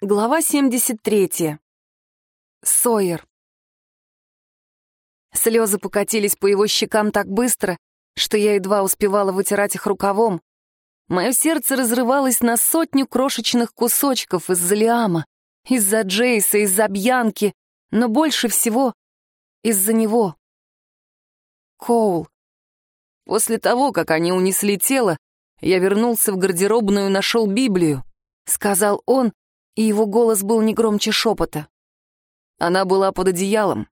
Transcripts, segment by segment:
Глава 73. Сойер. Слезы покатились по его щекам так быстро, что я едва успевала вытирать их рукавом. Мое сердце разрывалось на сотню крошечных кусочков из-за Лиама, из-за Джейса, из-за Бьянки, но больше всего из-за него. Коул. После того, как они унесли тело, я вернулся в гардеробную и нашел Библию, — сказал он, и его голос был не громче шепота. Она была под одеялом.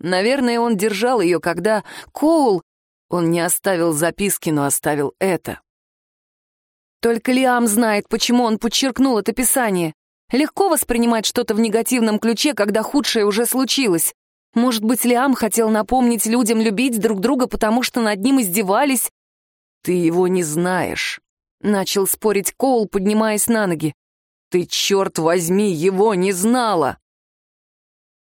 Наверное, он держал ее, когда... Коул! Он не оставил записки, но оставил это. Только Лиам знает, почему он подчеркнул это писание. Легко воспринимать что-то в негативном ключе, когда худшее уже случилось. Может быть, Лиам хотел напомнить людям любить друг друга, потому что над ним издевались? «Ты его не знаешь», — начал спорить Коул, поднимаясь на ноги. Ты, черт возьми, его не знала!»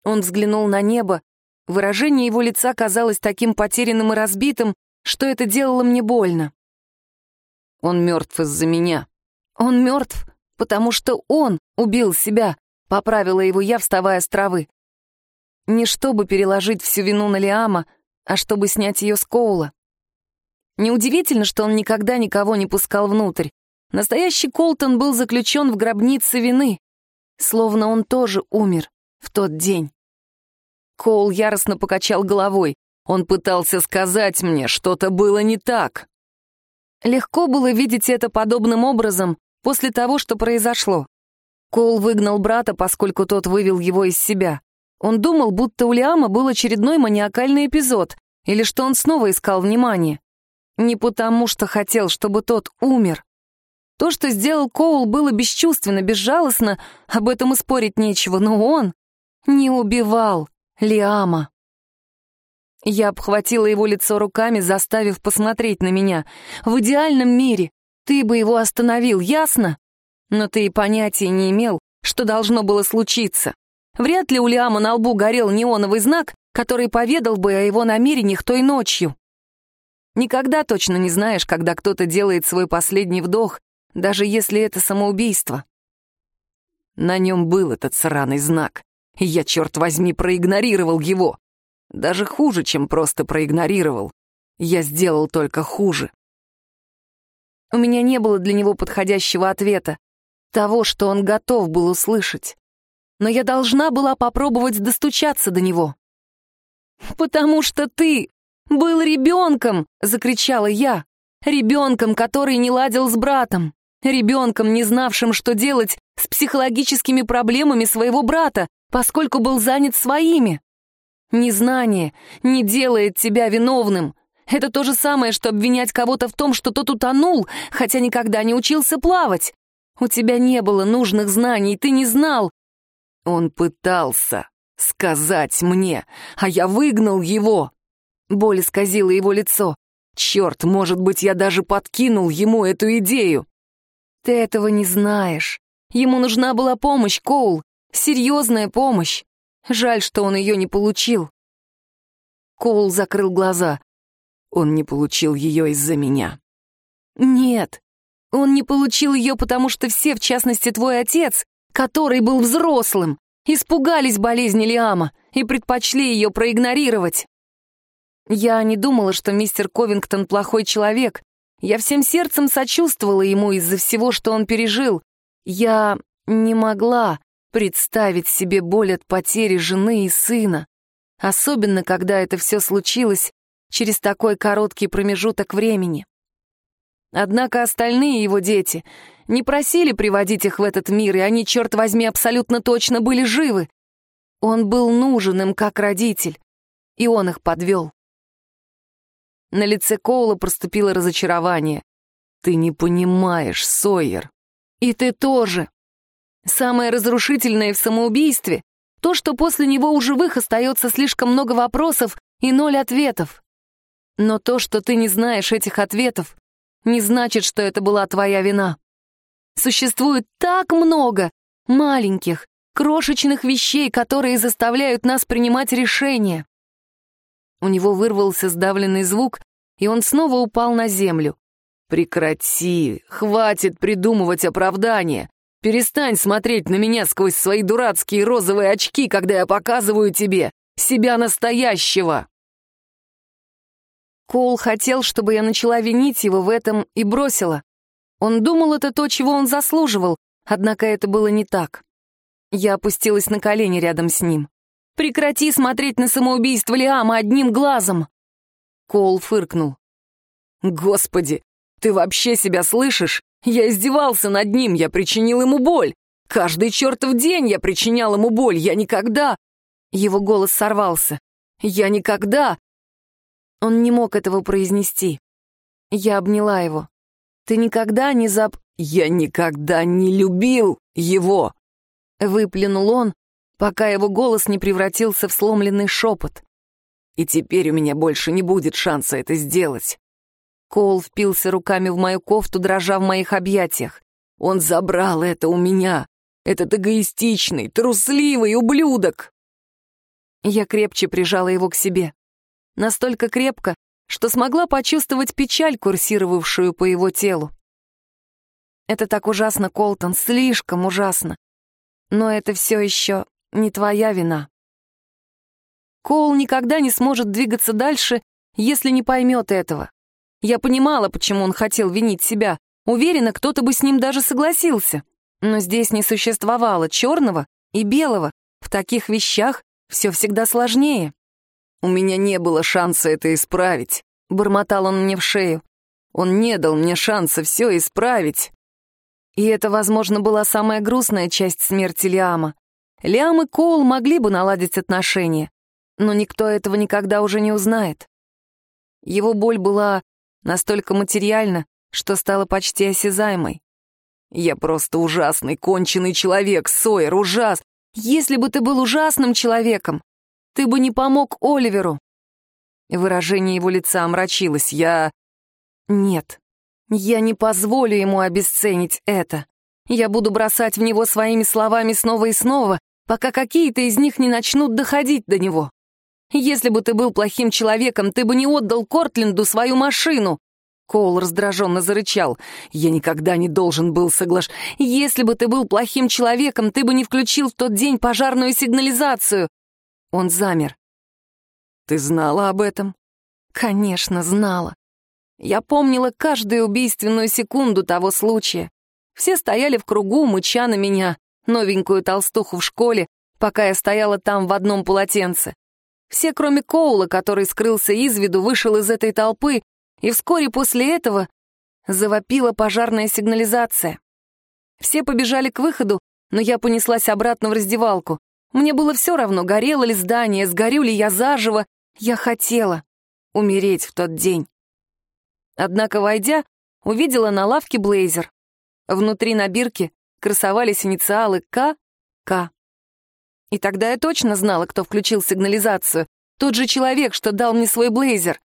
Он взглянул на небо. Выражение его лица казалось таким потерянным и разбитым, что это делало мне больно. «Он мертв из-за меня». «Он мертв, потому что он убил себя», — поправила его я, вставая с травы. Не чтобы переложить всю вину на Лиама, а чтобы снять ее с Коула. Неудивительно, что он никогда никого не пускал внутрь. Настоящий Колтон был заключен в гробнице вины, словно он тоже умер в тот день. Коул яростно покачал головой. Он пытался сказать мне, что-то было не так. Легко было видеть это подобным образом после того, что произошло. Коул выгнал брата, поскольку тот вывел его из себя. Он думал, будто у Лиама был очередной маниакальный эпизод, или что он снова искал внимание. Не потому, что хотел, чтобы тот умер, то, что сделал Коул, было бесчувственно, безжалостно, об этом и спорить нечего, но он не убивал Лиама. Я обхватила его лицо руками, заставив посмотреть на меня. В идеальном мире ты бы его остановил, ясно? Но ты и понятия не имел, что должно было случиться. Вряд ли у Лиама на лбу горел неоновый знак, который поведал бы о его намерениях той ночью. Никогда точно не знаешь, когда кто-то делает свой последний вдох, даже если это самоубийство. На нем был этот сраный знак, и я, черт возьми, проигнорировал его. Даже хуже, чем просто проигнорировал. Я сделал только хуже. У меня не было для него подходящего ответа, того, что он готов был услышать. Но я должна была попробовать достучаться до него. «Потому что ты был ребенком!» — закричала я. «Ребенком, который не ладил с братом. Ребенком, не знавшим, что делать с психологическими проблемами своего брата, поскольку был занят своими. Незнание не делает тебя виновным. Это то же самое, что обвинять кого-то в том, что тот утонул, хотя никогда не учился плавать. У тебя не было нужных знаний, ты не знал. Он пытался сказать мне, а я выгнал его. Боль исказила его лицо. Черт, может быть, я даже подкинул ему эту идею. Ты этого не знаешь. Ему нужна была помощь, Коул. Серьезная помощь. Жаль, что он ее не получил. Коул закрыл глаза. Он не получил ее из-за меня. Нет, он не получил ее, потому что все, в частности твой отец, который был взрослым, испугались болезни Лиама и предпочли ее проигнорировать. Я не думала, что мистер Ковингтон плохой человек, я всем сердцем сочувствовала ему из-за всего, что он пережил. Я не могла представить себе боль от потери жены и сына, особенно когда это все случилось через такой короткий промежуток времени. Однако остальные его дети не просили приводить их в этот мир, и они, черт возьми, абсолютно точно были живы. Он был нужен им как родитель, и он их подвел. На лице Коула проступило разочарование. «Ты не понимаешь, Сойер». «И ты тоже. Самое разрушительное в самоубийстве — то, что после него у живых остается слишком много вопросов и ноль ответов. Но то, что ты не знаешь этих ответов, не значит, что это была твоя вина. Существует так много маленьких, крошечных вещей, которые заставляют нас принимать решения. У него вырвался сдавленный звук, и он снова упал на землю. «Прекрати! Хватит придумывать оправдания! Перестань смотреть на меня сквозь свои дурацкие розовые очки, когда я показываю тебе себя настоящего!» Коул хотел, чтобы я начала винить его в этом и бросила. Он думал, это то, чего он заслуживал, однако это было не так. Я опустилась на колени рядом с ним. «Прекрати смотреть на самоубийство Лиама одним глазом!» Коул фыркнул. «Господи, ты вообще себя слышишь? Я издевался над ним, я причинил ему боль. Каждый чертов день я причинял ему боль, я никогда...» Его голос сорвался. «Я никогда...» Он не мог этого произнести. Я обняла его. «Ты никогда не зап...» «Я никогда не любил его!» Выплюнул он, пока его голос не превратился в сломленный шепот. «И теперь у меня больше не будет шанса это сделать». Коул впился руками в мою кофту, дрожа в моих объятиях. «Он забрал это у меня! Этот эгоистичный, трусливый ублюдок!» Я крепче прижала его к себе. Настолько крепко, что смогла почувствовать печаль, курсировавшую по его телу. Это так ужасно, Колтон, слишком ужасно. Но это все еще не твоя вина. Коул никогда не сможет двигаться дальше, если не поймет этого. Я понимала, почему он хотел винить себя. Уверена, кто-то бы с ним даже согласился. Но здесь не существовало черного и белого. В таких вещах все всегда сложнее. «У меня не было шанса это исправить», — бормотал он мне в шею. «Он не дал мне шанса все исправить». И это, возможно, была самая грустная часть смерти Лиама. Лиам и Коул могли бы наладить отношения, но никто этого никогда уже не узнает. Его боль была настолько материальна, что стала почти осязаемой. «Я просто ужасный, конченый человек, Сойер, ужас! Если бы ты был ужасным человеком, ты бы не помог Оливеру!» Выражение его лица омрачилось. «Я...» «Нет, я не позволю ему обесценить это. Я буду бросать в него своими словами снова и снова, пока какие-то из них не начнут доходить до него. Если бы ты был плохим человеком, ты бы не отдал Кортленду свою машину. Коул раздраженно зарычал. «Я никогда не должен был соглаш... Если бы ты был плохим человеком, ты бы не включил в тот день пожарную сигнализацию!» Он замер. «Ты знала об этом?» «Конечно, знала. Я помнила каждую убийственную секунду того случая. Все стояли в кругу, мыча на меня, новенькую толстуху в школе, пока я стояла там в одном полотенце. Все, кроме Коула, который скрылся из виду, вышел из этой толпы, и вскоре после этого завопила пожарная сигнализация. Все побежали к выходу, но я понеслась обратно в раздевалку. Мне было все равно, горело ли здание, сгорю ли я заживо. Я хотела умереть в тот день. Однако, войдя, увидела на лавке блейзер. Внутри на бирке красовались инициалы К. К. И тогда я точно знала, кто включил сигнализацию. Тот же человек, что дал мне свой блейзер.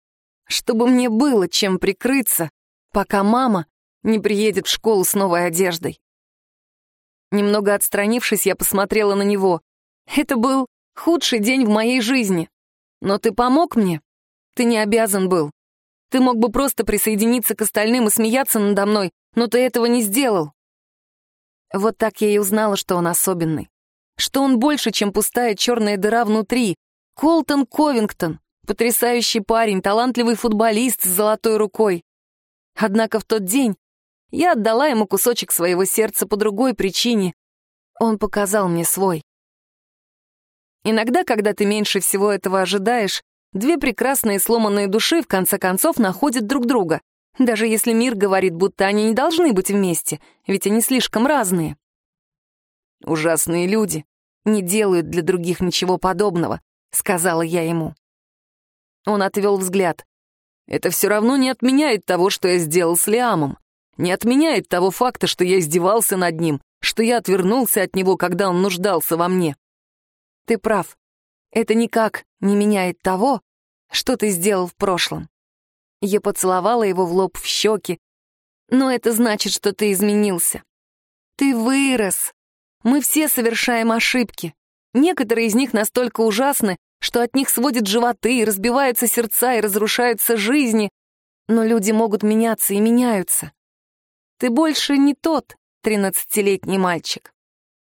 Чтобы мне было чем прикрыться, пока мама не приедет в школу с новой одеждой. Немного отстранившись, я посмотрела на него. Это был худший день в моей жизни. Но ты помог мне? Ты не обязан был. Ты мог бы просто присоединиться к остальным и смеяться надо мной, но ты этого не сделал. Вот так я и узнала, что он особенный. Что он больше, чем пустая черная дыра внутри. Колтон Ковингтон. Потрясающий парень, талантливый футболист с золотой рукой. Однако в тот день я отдала ему кусочек своего сердца по другой причине. Он показал мне свой. Иногда, когда ты меньше всего этого ожидаешь, Две прекрасные сломанные души в конце концов находят друг друга, даже если мир говорит, будто они не должны быть вместе, ведь они слишком разные. «Ужасные люди не делают для других ничего подобного», — сказала я ему. Он отвел взгляд. «Это все равно не отменяет того, что я сделал с Лиамом. Не отменяет того факта, что я издевался над ним, что я отвернулся от него, когда он нуждался во мне. Ты прав. Это никак не меняет того, что ты сделал в прошлом. Я поцеловала его в лоб в щеки. Но это значит, что ты изменился. Ты вырос. Мы все совершаем ошибки. Некоторые из них настолько ужасны, что от них сводят животы, разбиваются сердца и разрушаются жизни. Но люди могут меняться и меняются. Ты больше не тот, тринадцатилетний мальчик.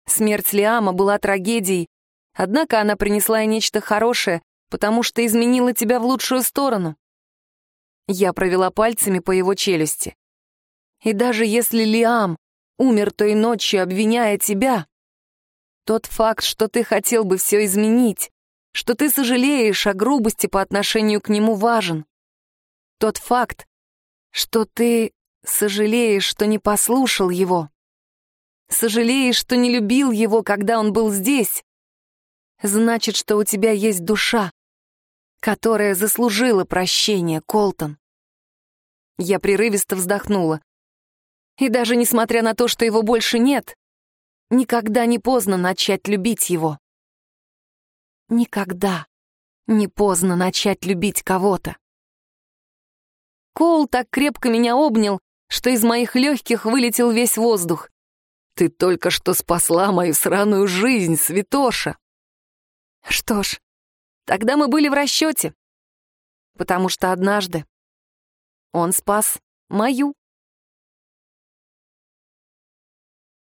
Смерть Лиама была трагедией, однако она принесла и нечто хорошее, потому что изменила тебя в лучшую сторону. Я провела пальцами по его челюсти. И даже если Лиам умер той ночью, обвиняя тебя, тот факт, что ты хотел бы все изменить, что ты сожалеешь о грубости по отношению к нему, важен. Тот факт, что ты сожалеешь, что не послушал его, сожалеешь, что не любил его, когда он был здесь, значит, что у тебя есть душа, которая заслужила прощения, Колтон. Я прерывисто вздохнула. И даже несмотря на то, что его больше нет, никогда не поздно начать любить его. Никогда не поздно начать любить кого-то. Кол так крепко меня обнял, что из моих легких вылетел весь воздух. «Ты только что спасла мою сраную жизнь, святоша!» Что ж, тогда мы были в расчете, потому что однажды он спас мою.